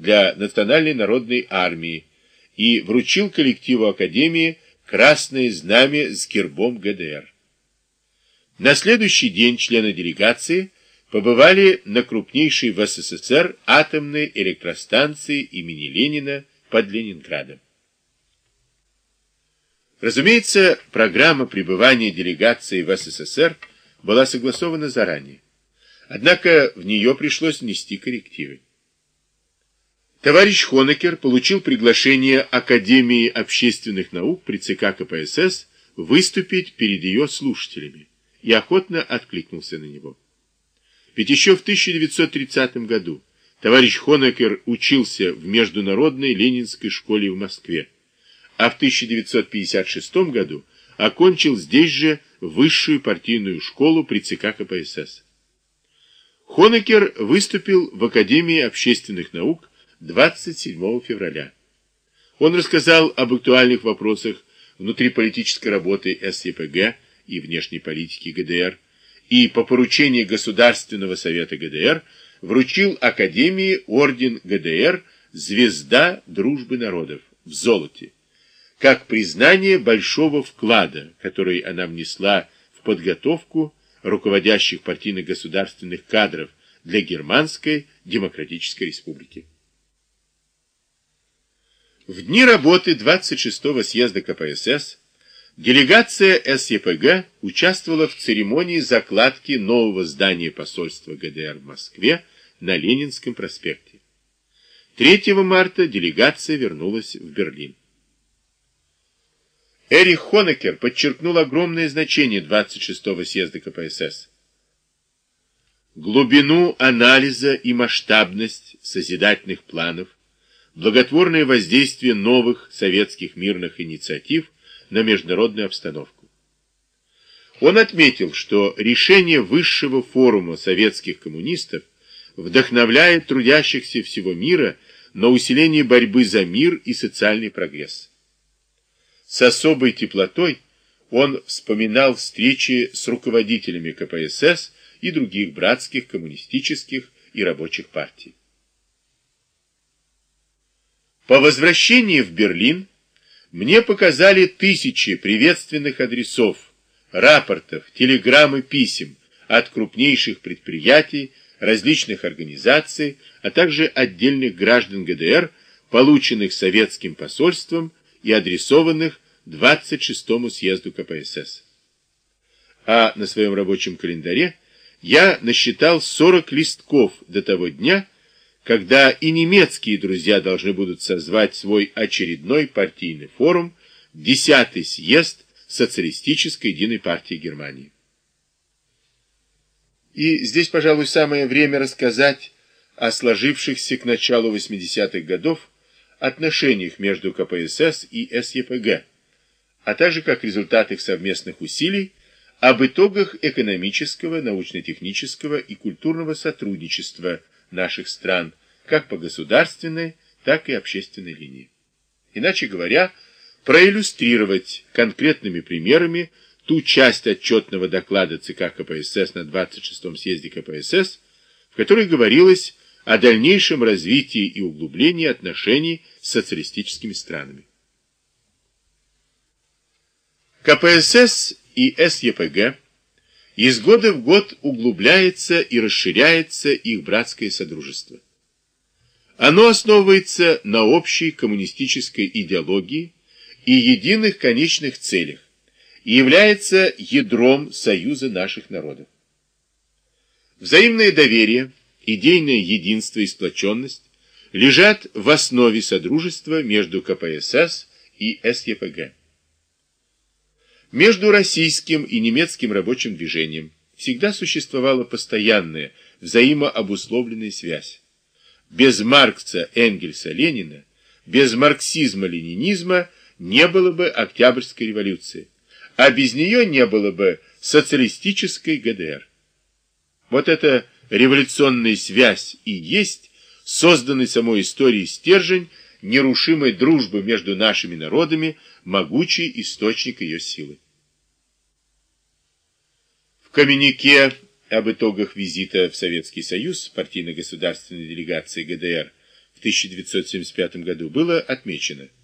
для Национальной народной армии и вручил коллективу Академии красное знамя с гербом ГДР. На следующий день члены делегации побывали на крупнейшей в СССР атомной электростанции имени Ленина под Ленинградом. Разумеется, программа пребывания делегации в СССР была согласована заранее. Однако в нее пришлось внести коррективы. Товарищ Хонекер получил приглашение Академии общественных наук при ЦК КПСС выступить перед ее слушателями и охотно откликнулся на него. Ведь еще в 1930 году товарищ Хонекер учился в Международной Ленинской школе в Москве а в 1956 году окончил здесь же высшую партийную школу при ЦК КПСС. Хонекер выступил в Академии общественных наук 27 февраля. Он рассказал об актуальных вопросах внутриполитической работы СЕПГ и внешней политики ГДР и по поручению Государственного совета ГДР вручил Академии орден ГДР «Звезда дружбы народов» в золоте как признание большого вклада, который она внесла в подготовку руководящих партийно-государственных кадров для Германской Демократической Республики. В дни работы 26-го съезда КПСС делегация СЕПГ участвовала в церемонии закладки нового здания посольства ГДР в Москве на Ленинском проспекте. 3 марта делегация вернулась в Берлин. Эрих Хонекер подчеркнул огромное значение 26-го съезда КПСС. Глубину анализа и масштабность созидательных планов, благотворное воздействие новых советских мирных инициатив на международную обстановку. Он отметил, что решение высшего форума советских коммунистов вдохновляет трудящихся всего мира на усиление борьбы за мир и социальный прогресс. С особой теплотой он вспоминал встречи с руководителями КПСС и других братских коммунистических и рабочих партий. По возвращении в Берлин мне показали тысячи приветственных адресов, рапортов, телеграмм и писем от крупнейших предприятий, различных организаций, а также отдельных граждан ГДР, полученных советским посольством и адресованных 26-му съезду КПСС. А на своем рабочем календаре я насчитал 40 листков до того дня, когда и немецкие друзья должны будут созвать свой очередной партийный форум, 10-й съезд Социалистической единой партии Германии. И здесь, пожалуй, самое время рассказать о сложившихся к началу 80-х годов отношениях между КПСС и СЕПГ, а также как результат их совместных усилий об итогах экономического, научно-технического и культурного сотрудничества наших стран как по государственной, так и общественной линии. Иначе говоря, проиллюстрировать конкретными примерами ту часть отчетного доклада ЦК КПСС на 26-м съезде КПСС, в которой говорилось о дальнейшем развитии и углублении отношений с социалистическими странами. КПСС и СЕПГ из года в год углубляется и расширяется их братское содружество. Оно основывается на общей коммунистической идеологии и единых конечных целях и является ядром союза наших народов. Взаимное доверие, идейное единство и сплоченность лежат в основе содружества между КПСС и СЕПГ. Между российским и немецким рабочим движением всегда существовала постоянная взаимообусловленная связь. Без Маркса, Энгельса, Ленина, без марксизма-ленинизма не было бы Октябрьской революции, а без нее не было бы социалистической ГДР. Вот эта революционная связь и есть созданный самой историей стержень нерушимой дружбы между нашими народами, могучий источник ее силы. В коммюнике об итогах визита в Советский Союз партийно-государственной делегации ГДР в 1975 году было отмечено –